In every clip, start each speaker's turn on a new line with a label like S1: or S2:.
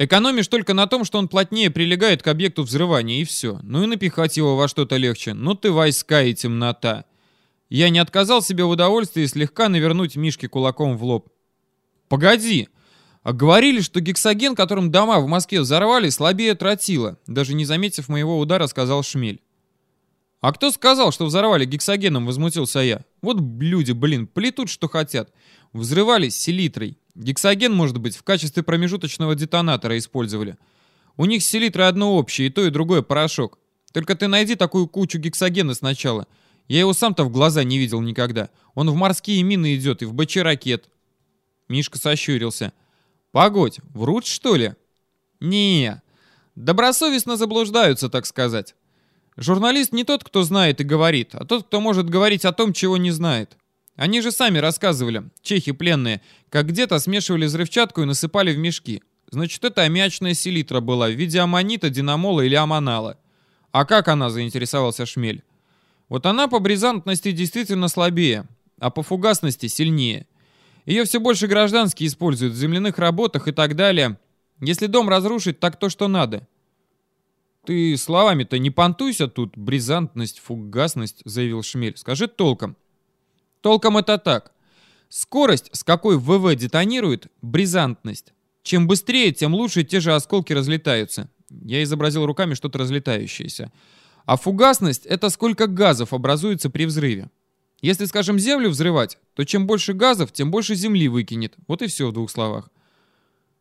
S1: Экономишь только на том, что он плотнее прилегает к объекту взрывания, и все. Ну и напихать его во что-то легче. Ну ты войска и темнота. Я не отказал себе в удовольствии слегка навернуть Мишке кулаком в лоб. «Погоди!» А говорили, что гексоген, которым дома в Москве взорвали, слабее тротила. Даже не заметив моего удара, сказал Шмель. «А кто сказал, что взорвали гексогеном?» — возмутился я. «Вот люди, блин, плетут, что хотят. Взрывались селитрой. Гексоген, может быть, в качестве промежуточного детонатора использовали. У них с одно общее, и то, и другое порошок. Только ты найди такую кучу гексогена сначала. Я его сам-то в глаза не видел никогда. Он в морские мины идет и в БЧ ракет». Мишка сощурился. «Погодь, врут, что ли?» «Не, добросовестно заблуждаются, так сказать. Журналист не тот, кто знает и говорит, а тот, кто может говорить о том, чего не знает. Они же сами рассказывали, чехи пленные, как где-то смешивали взрывчатку и насыпали в мешки. Значит, это аммиачная селитра была в виде аммонита, динамола или аммонала. А как она, заинтересовался Шмель? Вот она по бризантности действительно слабее, а по фугасности сильнее. Ее все больше гражданские используют в земляных работах и так далее. Если дом разрушить, так то, что надо. «Ты словами-то не понтуйся тут, бризантность, фугасность», — заявил Шмель. «Скажи толком». «Толком это так. Скорость, с какой ВВ детонирует, бризантность. Чем быстрее, тем лучше те же осколки разлетаются». Я изобразил руками что-то разлетающееся. А фугасность — это сколько газов образуется при взрыве. Если, скажем, землю взрывать, то чем больше газов, тем больше земли выкинет. Вот и все в двух словах.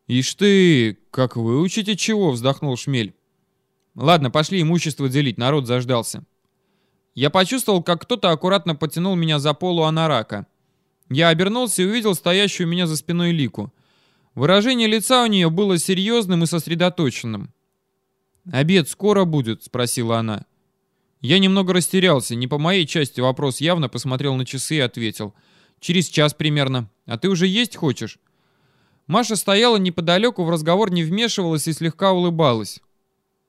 S1: «Ишь ты, как выучите чего?» — вздохнул Шмель. Ладно, пошли имущество делить, народ заждался. Я почувствовал, как кто-то аккуратно потянул меня за полу анарака. Я обернулся и увидел стоящую у меня за спиной Лику. Выражение лица у нее было серьезным и сосредоточенным. «Обед скоро будет?» — спросила она. Я немного растерялся, не по моей части вопрос явно посмотрел на часы и ответил. «Через час примерно. А ты уже есть хочешь?» Маша стояла неподалеку, в разговор не вмешивалась и слегка улыбалась.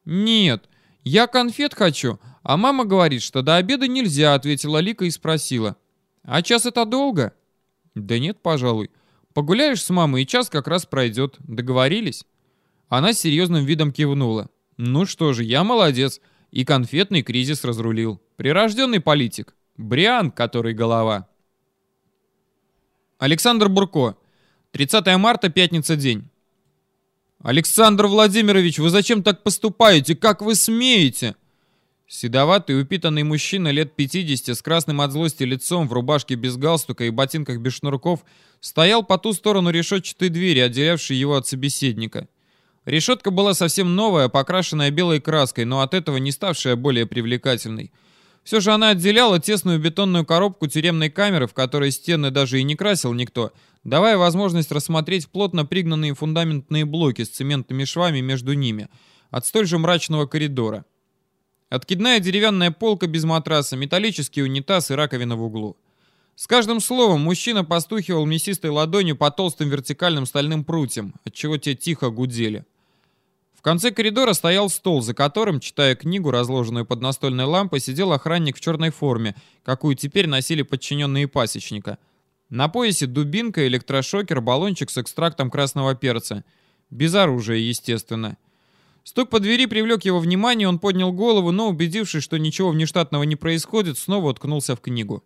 S1: «Нет, я конфет хочу, а мама говорит, что до обеда нельзя», — ответила Лика и спросила. «А час это долго?» «Да нет, пожалуй. Погуляешь с мамой, и час как раз пройдет. Договорились?» Она с серьезным видом кивнула. «Ну что же, я молодец. И конфетный кризис разрулил. Прирожденный политик. Бриан, который голова». Александр Бурко. 30 марта, пятница, день. «Александр Владимирович, вы зачем так поступаете? Как вы смеете?» Седоватый, упитанный мужчина лет 50 с красным от злости лицом, в рубашке без галстука и ботинках без шнурков, стоял по ту сторону решетчатой двери, отделявшей его от собеседника. Решетка была совсем новая, покрашенная белой краской, но от этого не ставшая более привлекательной. Все же она отделяла тесную бетонную коробку тюремной камеры, в которой стены даже и не красил никто, давая возможность рассмотреть плотно пригнанные фундаментные блоки с цементными швами между ними, от столь же мрачного коридора. Откидная деревянная полка без матраса, металлический унитаз и раковина в углу. С каждым словом мужчина постухивал мясистой ладонью по толстым вертикальным стальным прутьям, отчего те тихо гудели. В конце коридора стоял стол, за которым, читая книгу, разложенную под настольной лампой, сидел охранник в черной форме, какую теперь носили подчиненные пасечника. На поясе дубинка, электрошокер, баллончик с экстрактом красного перца. Без оружия, естественно. Стук по двери привлек его внимание, он поднял голову, но, убедившись, что ничего внештатного не происходит, снова уткнулся в книгу.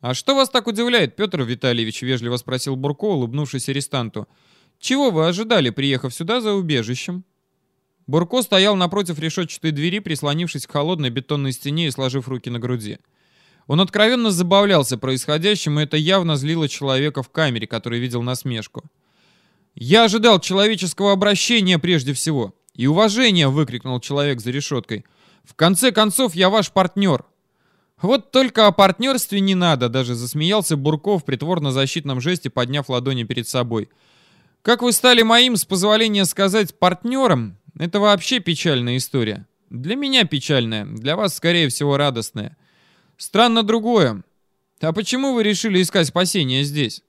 S1: «А что вас так удивляет, Петр Витальевич?» — вежливо спросил Бурко, улыбнувшись арестанту. «Чего вы ожидали, приехав сюда за убежищем?» Бурко стоял напротив решетчатой двери, прислонившись к холодной бетонной стене и сложив руки на груди. Он откровенно забавлялся происходящим, и это явно злило человека в камере, который видел насмешку. «Я ожидал человеческого обращения прежде всего. И уважения!» — выкрикнул человек за решеткой. «В конце концов, я ваш партнер!» «Вот только о партнерстве не надо!» — даже засмеялся Бурков в притворно-защитном жесте, подняв ладони перед собой. «Как вы стали моим, с позволения сказать, партнером, это вообще печальная история. Для меня печальная, для вас, скорее всего, радостная. Странно другое. А почему вы решили искать спасение здесь?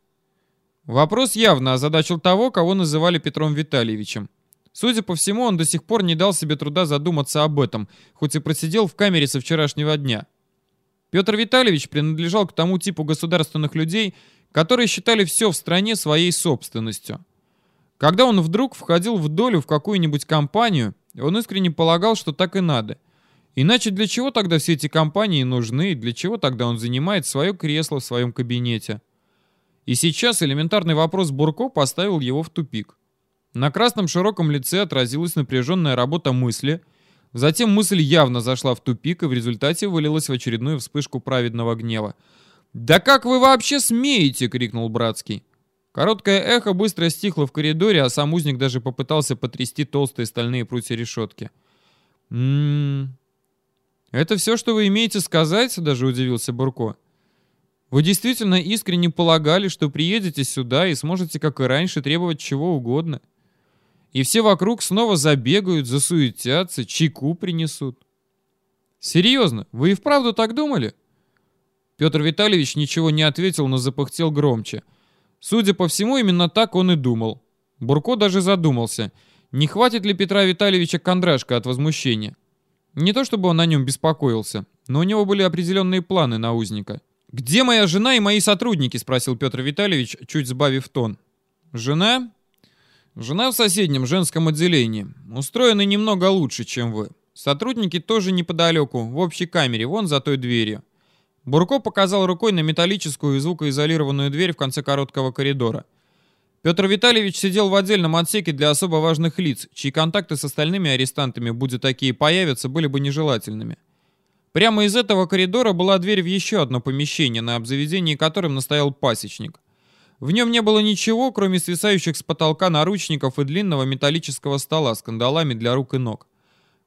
S1: Вопрос явно озадачил того, кого называли Петром Витальевичем. Судя по всему, он до сих пор не дал себе труда задуматься об этом, хоть и просидел в камере со вчерашнего дня. Петр Витальевич принадлежал к тому типу государственных людей, которые считали все в стране своей собственностью. Когда он вдруг входил в долю в какую-нибудь компанию, он искренне полагал, что так и надо. Иначе для чего тогда все эти компании нужны, и для чего тогда он занимает свое кресло в своем кабинете? И сейчас элементарный вопрос Бурко поставил его в тупик. На красном широком лице отразилась напряженная работа мысли, затем мысль явно зашла в тупик и в результате вылилась в очередную вспышку праведного гнева. «Да как вы вообще смеете?» — крикнул Братский. Короткое эхо быстро стихло в коридоре, а сам узник даже попытался потрясти толстые стальные прутья решетки. «М-м-м... Это все, что вы имеете сказать?» — даже удивился Бурко. «Вы действительно искренне полагали, что приедете сюда и сможете, как и раньше, требовать чего угодно?» И все вокруг снова забегают, засуетятся, чайку принесут. Серьезно, вы и вправду так думали? Петр Витальевич ничего не ответил, но запыхтел громче. Судя по всему, именно так он и думал. Бурко даже задумался, не хватит ли Петра Витальевича кондрашка от возмущения. Не то чтобы он о нем беспокоился, но у него были определенные планы на узника. «Где моя жена и мои сотрудники?» — спросил Петр Витальевич, чуть сбавив тон. «Жена? Жена в соседнем женском отделении. Устроены немного лучше, чем вы. Сотрудники тоже неподалеку, в общей камере, вон за той дверью. Бурко показал рукой на металлическую и звукоизолированную дверь в конце короткого коридора. Петр Витальевич сидел в отдельном отсеке для особо важных лиц, чьи контакты с остальными арестантами, будь такие появятся, были бы нежелательными. Прямо из этого коридора была дверь в еще одно помещение, на обзаведении которым настоял пасечник. В нем не было ничего, кроме свисающих с потолка наручников и длинного металлического стола с кандалами для рук и ног.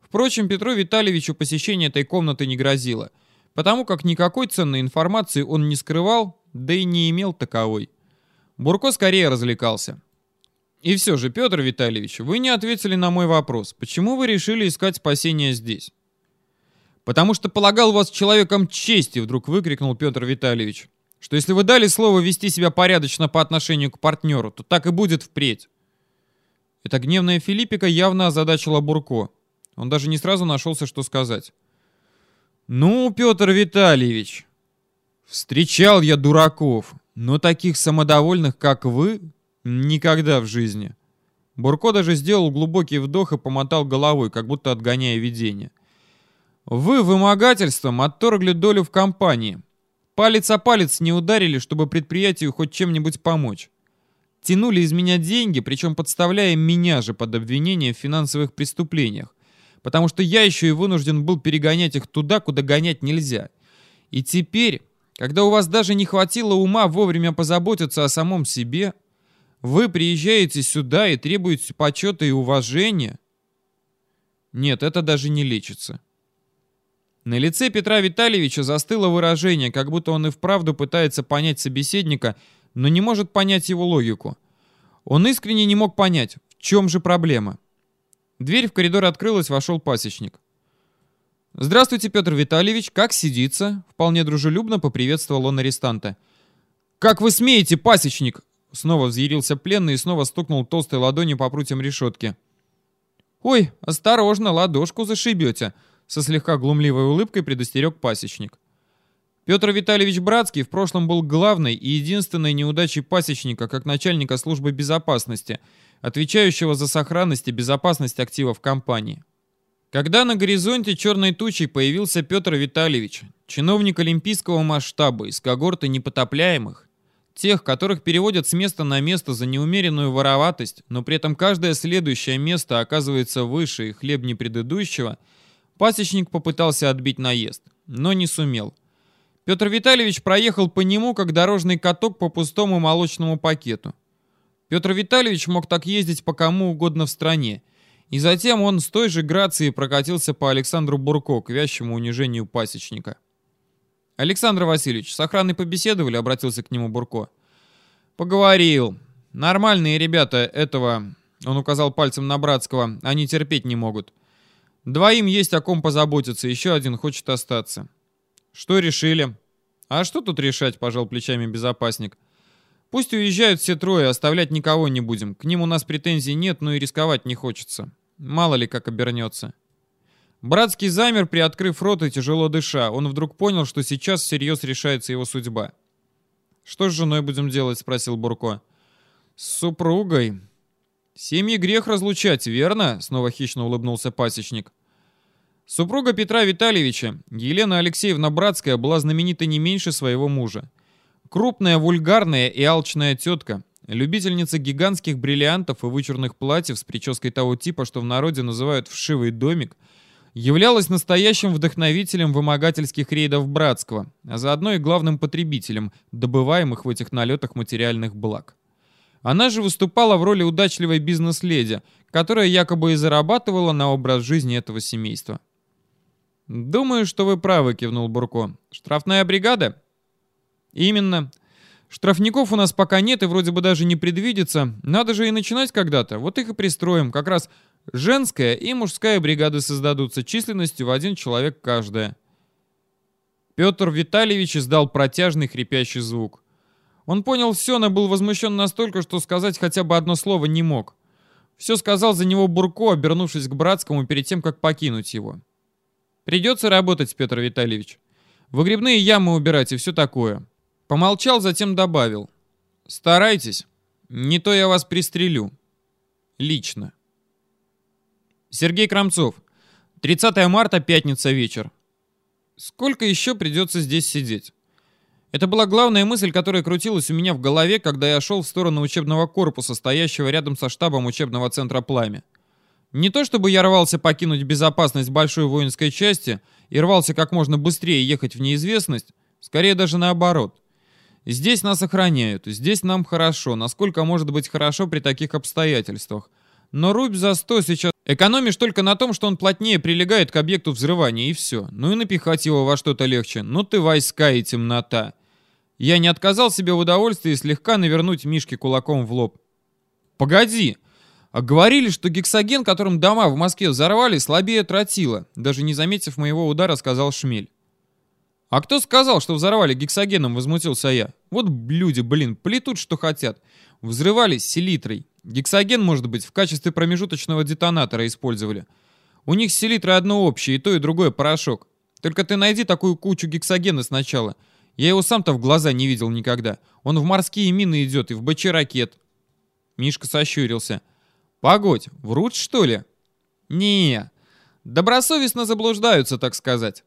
S1: Впрочем, Петру Витальевичу посещение этой комнаты не грозило, потому как никакой ценной информации он не скрывал, да и не имел таковой. Бурко скорее развлекался. И все же, Петр Витальевич, вы не ответили на мой вопрос. Почему вы решили искать спасение здесь? Потому что полагал вас человеком чести, вдруг выкрикнул Петр Витальевич что если вы дали слово вести себя порядочно по отношению к партнеру, то так и будет впредь. Эта гневная Филиппика явно озадачила Бурко. Он даже не сразу нашелся, что сказать. «Ну, Петр Витальевич, встречал я дураков, но таких самодовольных, как вы, никогда в жизни». Бурко даже сделал глубокий вдох и помотал головой, как будто отгоняя видение. «Вы вымогательством отторгли долю в компании, Палец о палец не ударили, чтобы предприятию хоть чем-нибудь помочь. Тянули из меня деньги, причем подставляя меня же под обвинение в финансовых преступлениях, потому что я еще и вынужден был перегонять их туда, куда гонять нельзя. И теперь, когда у вас даже не хватило ума вовремя позаботиться о самом себе, вы приезжаете сюда и требуете почета и уважения? Нет, это даже не лечится. На лице Петра Витальевича застыло выражение, как будто он и вправду пытается понять собеседника, но не может понять его логику. Он искренне не мог понять, в чем же проблема. Дверь в коридор открылась, вошел пасечник. «Здравствуйте, Петр Витальевич, как сидится?» Вполне дружелюбно поприветствовал он арестанта. «Как вы смеете, пасечник?» Снова взъярился пленный и снова стукнул толстой ладонью по прутьям решетки. «Ой, осторожно, ладошку зашибете!» Со слегка глумливой улыбкой предостерег пасечник. Петр Витальевич Братский в прошлом был главной и единственной неудачей пасечника как начальника службы безопасности, отвечающего за сохранность и безопасность активов компании. Когда на горизонте черной тучей появился Петр Витальевич, чиновник олимпийского масштаба из когорты непотопляемых, тех, которых переводят с места на место за неумеренную вороватость, но при этом каждое следующее место оказывается выше и хлебни предыдущего – Пасечник попытался отбить наезд, но не сумел. Петр Витальевич проехал по нему, как дорожный каток по пустому молочному пакету. Петр Витальевич мог так ездить по кому угодно в стране, и затем он с той же грацией прокатился по Александру Бурко к вящему унижению пасечника. «Александр Васильевич, с охраной побеседовали?» — обратился к нему Бурко. «Поговорил. Нормальные ребята этого...» — он указал пальцем на Братского. «Они терпеть не могут. Двоим есть о ком позаботиться, еще один хочет остаться. Что решили? А что тут решать, пожал плечами безопасник. Пусть уезжают все трое, оставлять никого не будем. К ним у нас претензий нет, но и рисковать не хочется. Мало ли как обернется. Братский замер, приоткрыв рот и тяжело дыша. Он вдруг понял, что сейчас всерьез решается его судьба. «Что с женой будем делать?» — спросил Бурко. «С супругой». Семьи грех разлучать, верно?» — снова хищно улыбнулся пасечник. Супруга Петра Витальевича, Елена Алексеевна Братская, была знаменита не меньше своего мужа. Крупная, вульгарная и алчная тетка, любительница гигантских бриллиантов и вычурных платьев с прической того типа, что в народе называют «вшивый домик», являлась настоящим вдохновителем вымогательских рейдов Братского, а заодно и главным потребителем добываемых в этих налетах материальных благ. Она же выступала в роли удачливой бизнес-леди, которая якобы и зарабатывала на образ жизни этого семейства. «Думаю, что вы правы», — кивнул Бурко. «Штрафная бригада?» «Именно. Штрафников у нас пока нет и вроде бы даже не предвидится. Надо же и начинать когда-то. Вот их и пристроим. Как раз женская и мужская бригады создадутся численностью в один человек каждая». Петр Витальевич издал протяжный хрипящий звук. Он понял все, но был возмущен настолько, что сказать хотя бы одно слово не мог. Все сказал за него Бурко, обернувшись к Братскому перед тем, как покинуть его. Придется работать, Петр Витальевич. Выгребные ямы убирать и все такое. Помолчал, затем добавил. Старайтесь. Не то я вас пристрелю. Лично. Сергей Крамцов. 30 марта, пятница, вечер. Сколько еще придется здесь сидеть? Это была главная мысль, которая крутилась у меня в голове, когда я шел в сторону учебного корпуса, стоящего рядом со штабом учебного центра «Пламя». Не то чтобы я рвался покинуть безопасность большой воинской части и рвался как можно быстрее ехать в неизвестность, скорее даже наоборот. Здесь нас охраняют, здесь нам хорошо, насколько может быть хорошо при таких обстоятельствах. Но рубь за сто сейчас экономишь только на том, что он плотнее прилегает к объекту взрывания, и все. Ну и напихать его во что-то легче. Ну ты войска и темнота. Я не отказал себе в удовольствии слегка навернуть Мишке кулаком в лоб. «Погоди!» А говорили, что гексоген, которым дома в Москве взорвали, слабее тротила. Даже не заметив моего удара, сказал Шмель. «А кто сказал, что взорвали гексогеном?» — возмутился я. «Вот люди, блин, плетут, что хотят. Взрывались селитрой. Гексоген, может быть, в качестве промежуточного детонатора использовали. У них с селитрой одно общее, и то, и другое порошок. Только ты найди такую кучу гексогена сначала. Я его сам-то в глаза не видел никогда. Он в морские мины идет и в БЧ ракет». Мишка сощурился. Погодь, врут что ли? Не, добросовестно заблуждаются, так сказать.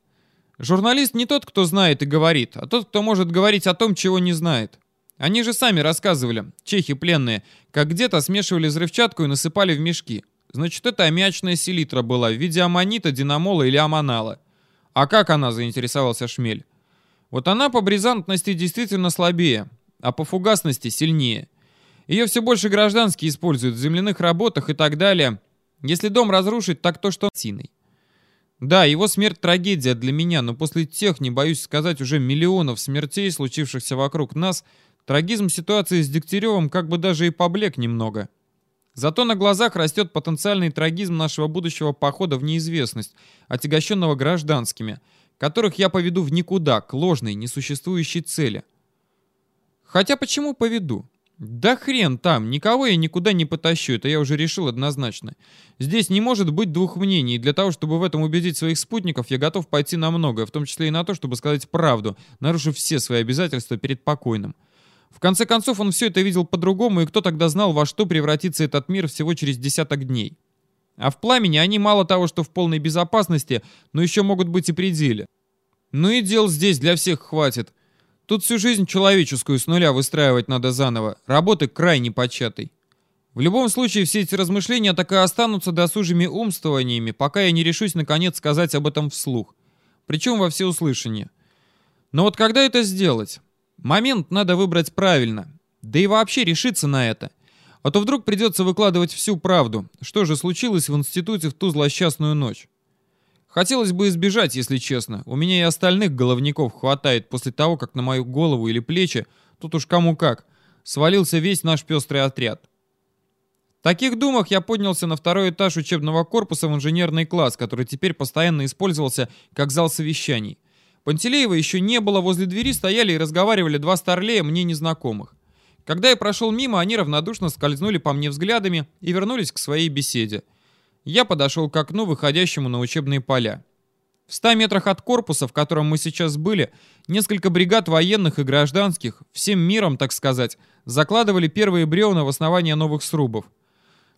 S1: Журналист не тот, кто знает и говорит, а тот, кто может говорить о том, чего не знает. Они же сами рассказывали, чехи пленные, как где-то смешивали взрывчатку и насыпали в мешки. Значит, это аммиачная селитра была в виде аммонита, динамола или аммонала. А как она, заинтересовался Шмель? Вот она по бризантности действительно слабее, а по фугасности сильнее. Ее все больше гражданские используют в земляных работах и так далее. Если дом разрушить, так то что синой. Да, его смерть трагедия для меня, но после тех, не боюсь сказать, уже миллионов смертей, случившихся вокруг нас, трагизм ситуации с Дегтяревым как бы даже и поблек немного. Зато на глазах растет потенциальный трагизм нашего будущего похода в неизвестность, отягощенного гражданскими, которых я поведу в никуда, к ложной, несуществующей цели. Хотя почему поведу? Да хрен там, никого я никуда не потащу, это я уже решил однозначно. Здесь не может быть двух мнений, и для того, чтобы в этом убедить своих спутников, я готов пойти на многое, в том числе и на то, чтобы сказать правду, нарушив все свои обязательства перед покойным. В конце концов, он все это видел по-другому, и кто тогда знал, во что превратится этот мир всего через десяток дней. А в пламени они мало того, что в полной безопасности, но еще могут быть и пределе. Ну и дел здесь для всех хватит. Тут всю жизнь человеческую с нуля выстраивать надо заново. Работы крайне початой. В любом случае, все эти размышления так и останутся досужими умствованиями, пока я не решусь наконец сказать об этом вслух. Причем во всеуслышание. Но вот когда это сделать? Момент надо выбрать правильно. Да и вообще решиться на это. А то вдруг придется выкладывать всю правду. Что же случилось в институте в ту злосчастную ночь? Хотелось бы избежать, если честно. У меня и остальных головников хватает после того, как на мою голову или плечи, тут уж кому как, свалился весь наш пестрый отряд. В таких думах я поднялся на второй этаж учебного корпуса в инженерный класс, который теперь постоянно использовался как зал совещаний. Пантелеева еще не было, возле двери стояли и разговаривали два старлея мне незнакомых. Когда я прошел мимо, они равнодушно скользнули по мне взглядами и вернулись к своей беседе. Я подошел к окну, выходящему на учебные поля. В ста метрах от корпуса, в котором мы сейчас были, несколько бригад военных и гражданских, всем миром, так сказать, закладывали первые бревна в основание новых срубов.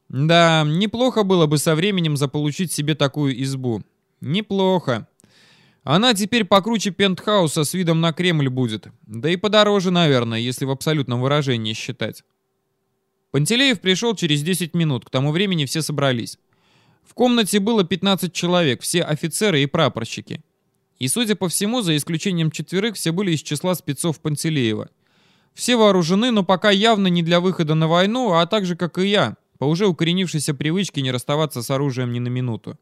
S1: Да, неплохо было бы со временем заполучить себе такую избу. Неплохо. Она теперь покруче пентхауса с видом на Кремль будет. Да и подороже, наверное, если в абсолютном выражении считать. Пантелеев пришел через 10 минут, к тому времени все собрались. В комнате было 15 человек, все офицеры и прапорщики. И, судя по всему, за исключением четверых, все были из числа спецов Пантелеева. Все вооружены, но пока явно не для выхода на войну, а так же, как и я, по уже укоренившейся привычке не расставаться с оружием ни на минуту.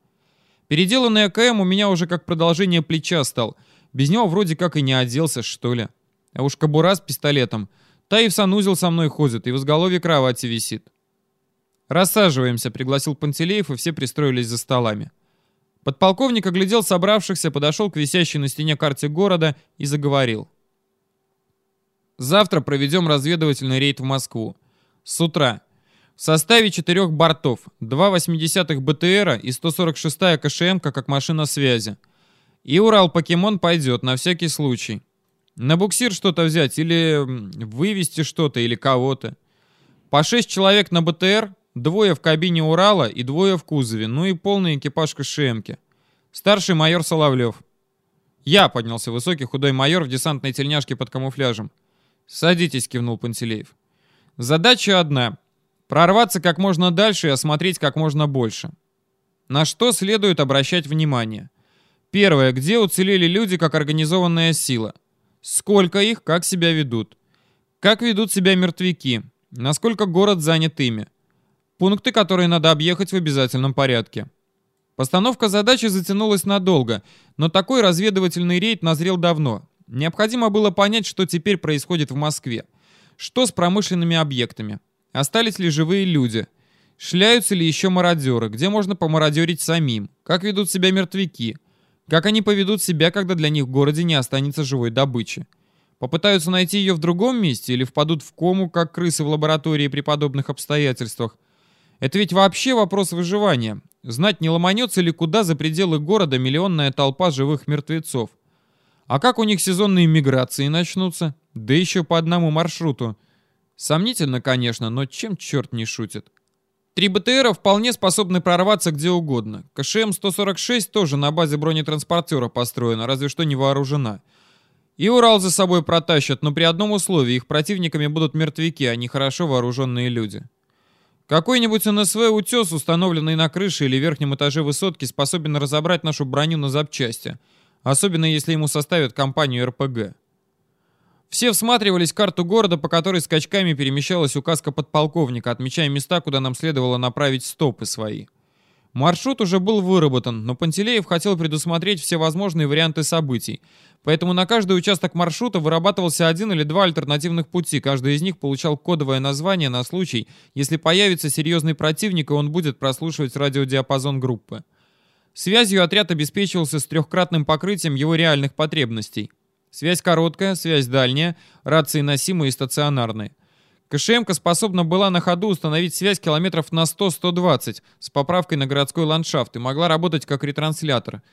S1: Переделанный АКМ у меня уже как продолжение плеча стал. Без него вроде как и не оделся, что ли. А уж кобура с пистолетом. Та и в санузел со мной ходит, и в изголовье кровати висит. «Рассаживаемся», — пригласил Пантелеев, и все пристроились за столами. Подполковник оглядел собравшихся, подошел к висящей на стене карте города и заговорил. «Завтра проведем разведывательный рейд в Москву. С утра. В составе четырех бортов, два 80-х БТРа и 146-я КШМ как машина связи. И Урал-Покемон пойдет, на всякий случай. На буксир что-то взять или вывести что-то или кого-то. По шесть человек на БТР, двое в кабине Урала и двое в кузове, ну и полный экипаж КШМки. Старший майор Соловлев. Я поднялся высокий худой майор в десантной тельняшке под камуфляжем. «Садитесь», — кивнул Пантелеев. «Задача одна Прорваться как можно дальше и осмотреть как можно больше. На что следует обращать внимание? Первое. Где уцелели люди как организованная сила? Сколько их, как себя ведут? Как ведут себя мертвяки? Насколько город занят ими? Пункты, которые надо объехать в обязательном порядке. Постановка задачи затянулась надолго, но такой разведывательный рейд назрел давно. Необходимо было понять, что теперь происходит в Москве. Что с промышленными объектами? Остались ли живые люди? Шляются ли еще мародеры? Где можно помародерить самим? Как ведут себя мертвяки? Как они поведут себя, когда для них в городе не останется живой добычи? Попытаются найти ее в другом месте или впадут в кому, как крысы в лаборатории при подобных обстоятельствах? Это ведь вообще вопрос выживания. Знать, не ломанется ли куда за пределы города миллионная толпа живых мертвецов. А как у них сезонные миграции начнутся? Да еще по одному маршруту. Сомнительно, конечно, но чем черт не шутит? Три БТРа вполне способны прорваться где угодно. КШМ-146 тоже на базе бронетранспортера построена, разве что не вооружена. И Урал за собой протащат, но при одном условии, их противниками будут мертвяки, а не хорошо вооруженные люди. Какой-нибудь НСВ «Утес», установленный на крыше или верхнем этаже высотки, способен разобрать нашу броню на запчасти, особенно если ему составят компанию РПГ. Все всматривались в карту города, по которой скачками перемещалась указка подполковника, отмечая места, куда нам следовало направить стопы свои. Маршрут уже был выработан, но Пантелеев хотел предусмотреть все возможные варианты событий, поэтому на каждый участок маршрута вырабатывался один или два альтернативных пути, каждый из них получал кодовое название на случай, если появится серьезный противник и он будет прослушивать радиодиапазон группы. Связью отряд обеспечивался с трехкратным покрытием его реальных потребностей. Связь короткая, связь дальняя, рации носимые и стационарные. КШМка способна была на ходу установить связь километров на 100-120 с поправкой на городской ландшафт и могла работать как ретранслятор.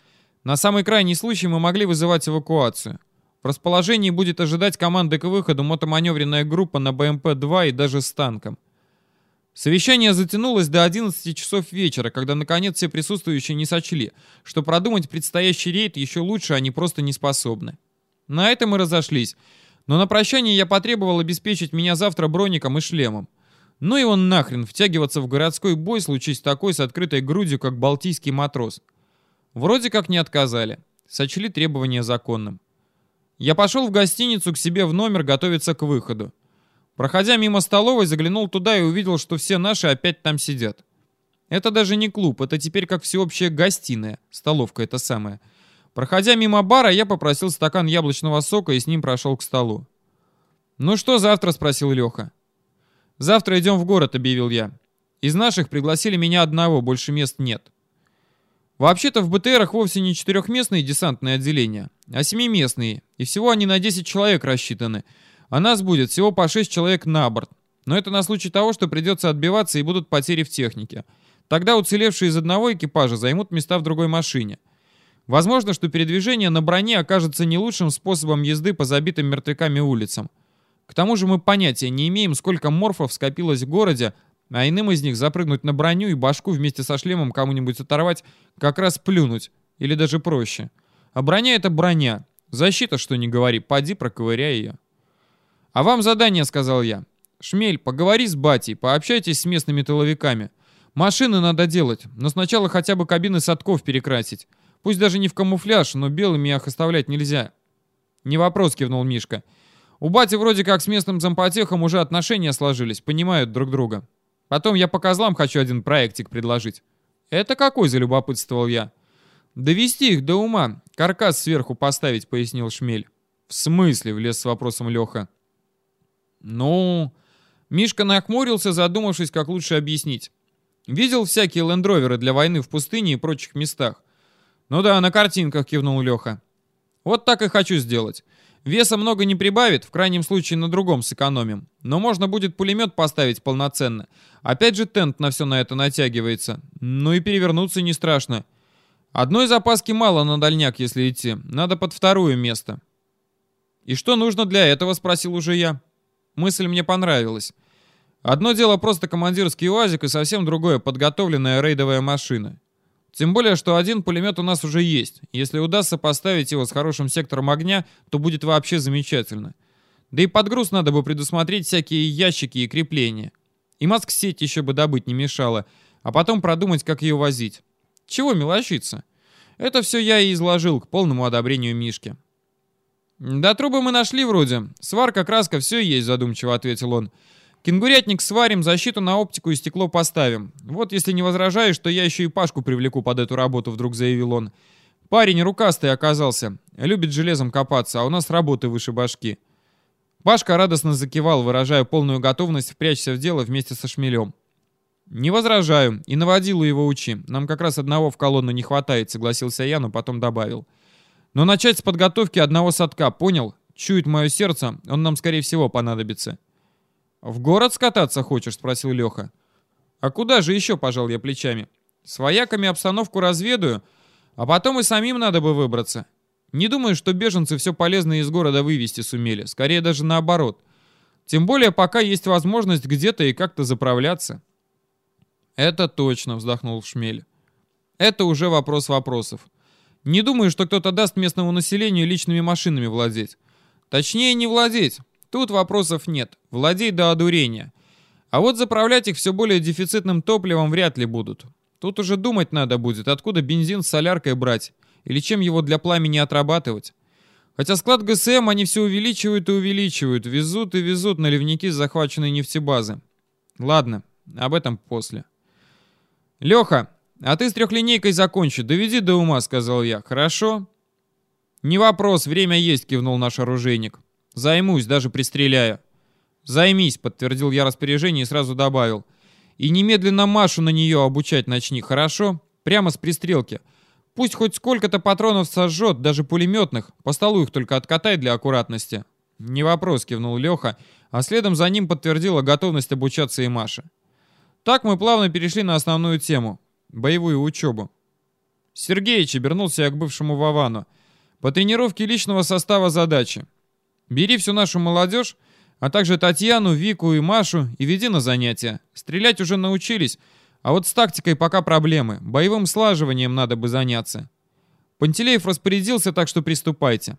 S1: На самый крайний случай мы могли вызывать эвакуацию. В расположении будет ожидать команды к выходу мотоманевренная группа на БМП-2 и даже с танком. Совещание затянулось до 11 часов вечера, когда наконец все присутствующие не сочли, что продумать предстоящий рейд еще лучше они просто не способны. На этом мы разошлись. Но на прощание я потребовал обеспечить меня завтра броником и шлемом. Ну и он нахрен втягиваться в городской бой, случись такой с открытой грудью, как балтийский матрос. Вроде как не отказали. Сочли требования законным. Я пошел в гостиницу к себе в номер готовиться к выходу. Проходя мимо столовой, заглянул туда и увидел, что все наши опять там сидят. Это даже не клуб, это теперь как всеобщая гостиная, столовка это самая. Проходя мимо бара, я попросил стакан яблочного сока и с ним прошел к столу. «Ну что завтра?» — спросил Леха. «Завтра идем в город», — объявил я. «Из наших пригласили меня одного, больше мест нет». Вообще-то в БТРах вовсе не четырехместные десантные отделения, а семиместные, и всего они на 10 человек рассчитаны, а нас будет всего по 6 человек на борт. Но это на случай того, что придется отбиваться и будут потери в технике. Тогда уцелевшие из одного экипажа займут места в другой машине. Возможно, что передвижение на броне окажется не лучшим способом езды по забитым мертвяками улицам. К тому же мы понятия не имеем, сколько морфов скопилось в городе, А иным из них запрыгнуть на броню и башку вместе со шлемом кому-нибудь оторвать, как раз плюнуть. Или даже проще. А броня — это броня. Защита, что не говори, поди проковыряй ее. «А вам задание», — сказал я. «Шмель, поговори с батей, пообщайтесь с местными тыловиками. Машины надо делать, но сначала хотя бы кабины садков перекрасить. Пусть даже не в камуфляж, но белыми их оставлять нельзя». «Не вопрос», — кивнул Мишка. «У бати вроде как с местным зампотехом уже отношения сложились, понимают друг друга. Потом я по козлам хочу один проектик предложить». «Это какой?» — залюбопытствовал я. «Довести их до ума, каркас сверху поставить», — пояснил Шмель. «В смысле?» — влез с вопросом Леха. «Ну...» Мишка нахмурился, задумавшись, как лучше объяснить. «Видел всякие лендроверы для войны в пустыне и прочих местах?» «Ну да, на картинках», — кивнул Леха. «Вот так и хочу сделать. Веса много не прибавит, в крайнем случае на другом сэкономим. Но можно будет пулемет поставить полноценно. Опять же тент на все на это натягивается. Ну и перевернуться не страшно. Одной запаски мало на дальняк, если идти. Надо под второе место». «И что нужно для этого?» — спросил уже я. Мысль мне понравилась. Одно дело просто командирский УАЗик и совсем другое подготовленная рейдовая машина. Тем более, что один пулемет у нас уже есть. Если удастся поставить его с хорошим сектором огня, то будет вообще замечательно. Да и подгруз надо бы предусмотреть всякие ящики и крепления. И маск-сеть еще бы добыть не мешало, а потом продумать, как ее возить. Чего мелочиться? Это все я и изложил к полному одобрению Мишки. «Да трубы мы нашли вроде. Сварка, краска, все есть», — задумчиво ответил он. «Кенгурятник сварим, защиту на оптику и стекло поставим. Вот если не возражаешь, то я еще и Пашку привлеку под эту работу», — вдруг заявил он. «Парень рукастый оказался. Любит железом копаться, а у нас работы выше башки». Пашка радостно закивал, выражая полную готовность впрячься в дело вместе со шмелем. «Не возражаю. И наводилу его учи. Нам как раз одного в колонну не хватает», — согласился я, но потом добавил. Но начать с подготовки одного садка, понял? Чует мое сердце, он нам, скорее всего, понадобится. «В город скататься хочешь?» — спросил Леха. «А куда же еще?» — пожал я плечами. «С вояками обстановку разведаю, а потом и самим надо бы выбраться. Не думаю, что беженцы все полезное из города вывести сумели, скорее даже наоборот. Тем более, пока есть возможность где-то и как-то заправляться». «Это точно», — вздохнул Шмель. «Это уже вопрос вопросов. Не думаю, что кто-то даст местному населению личными машинами владеть. Точнее, не владеть. Тут вопросов нет. Владеть до одурения. А вот заправлять их все более дефицитным топливом вряд ли будут. Тут уже думать надо будет, откуда бензин с соляркой брать. Или чем его для пламени отрабатывать. Хотя склад ГСМ они все увеличивают и увеличивают. Везут и везут наливники с захваченной нефтебазы. Ладно, об этом после. Леха, а ты с трехлинейкой закончи, доведи до ума, сказал я. Хорошо? Не вопрос, время есть, кивнул наш оружейник. Займусь, даже пристреляю. Займись, подтвердил я распоряжение и сразу добавил. И немедленно Машу на нее обучать начни, хорошо? Прямо с пристрелки. Пусть хоть сколько-то патронов сожжет, даже пулеметных. По столу их только откатай для аккуратности. Не вопрос, кивнул Леха, а следом за ним подтвердила готовность обучаться и Маша. Так мы плавно перешли на основную тему боевую учебу. Сергеич обернулся я к бывшему Вовану. По тренировке личного состава задачи. Бери всю нашу молодежь, а также Татьяну, Вику и Машу и веди на занятия. Стрелять уже научились, а вот с тактикой пока проблемы. Боевым слаживанием надо бы заняться. Пантелеев распорядился, так что приступайте.